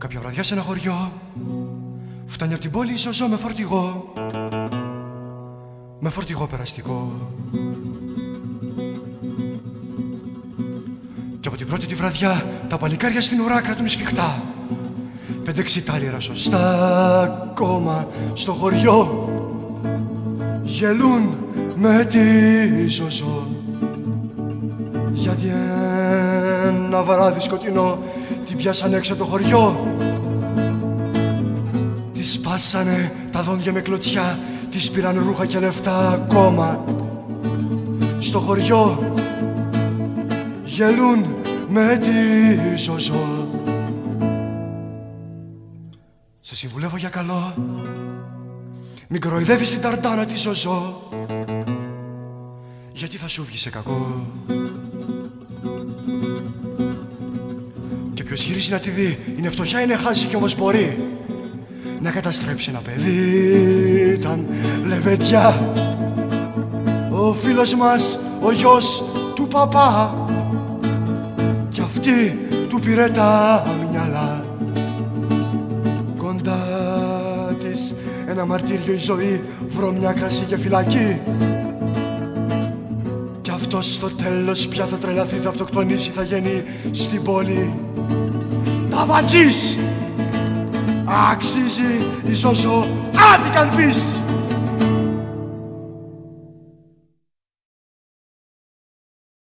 Κάποια βραδιά σε ένα χωριό Φτάνει από την πόλη η Ζωζό με φορτηγό Με φορτηγό περαστικό. Και από την πρώτη τη βραδιά Τα παλικάρια στην ουρά κρατούν σφιχτά. Πέντε ξυτάλιρα σωστά ακόμα στο χωριό Γελούν με τη Ζωζό Γιατί ένα βράδυ σκοτεινό Την πιάσανε έξω από το χωριό. Τη σπάσανε τα δόντια με κλωτσιά Της πήραν ρούχα και λεφτά ακόμα. Στο χωριό Γελούν με τη Ζωζό. Σε συμβουλεύω για καλό. Μην κροϊδεύεις την ταρτάνα της Ζωζό. Γιατί θα σου βγει σε κακό Και ποιος γυρίζει να τη δει. Είναι φτωχιά, είναι χάση κι όμως μπορεί Να καταστρέψει ένα παιδί. Ήταν λεβετιά Ο φίλος μας ο γιος του παπά. Κι αυτή του πήρε τα μυαλά. Κοντά της ένα μαρτύριο η ζωή. Βρωμιά κρασί και φυλακή. Κι αυτός στο τέλος πια θα τρελαθεί Θα αυτοκτονήσει, θα γίνει στην πόλη Τα βατζής Αξίζει η Ζωζό Άντε καν πεις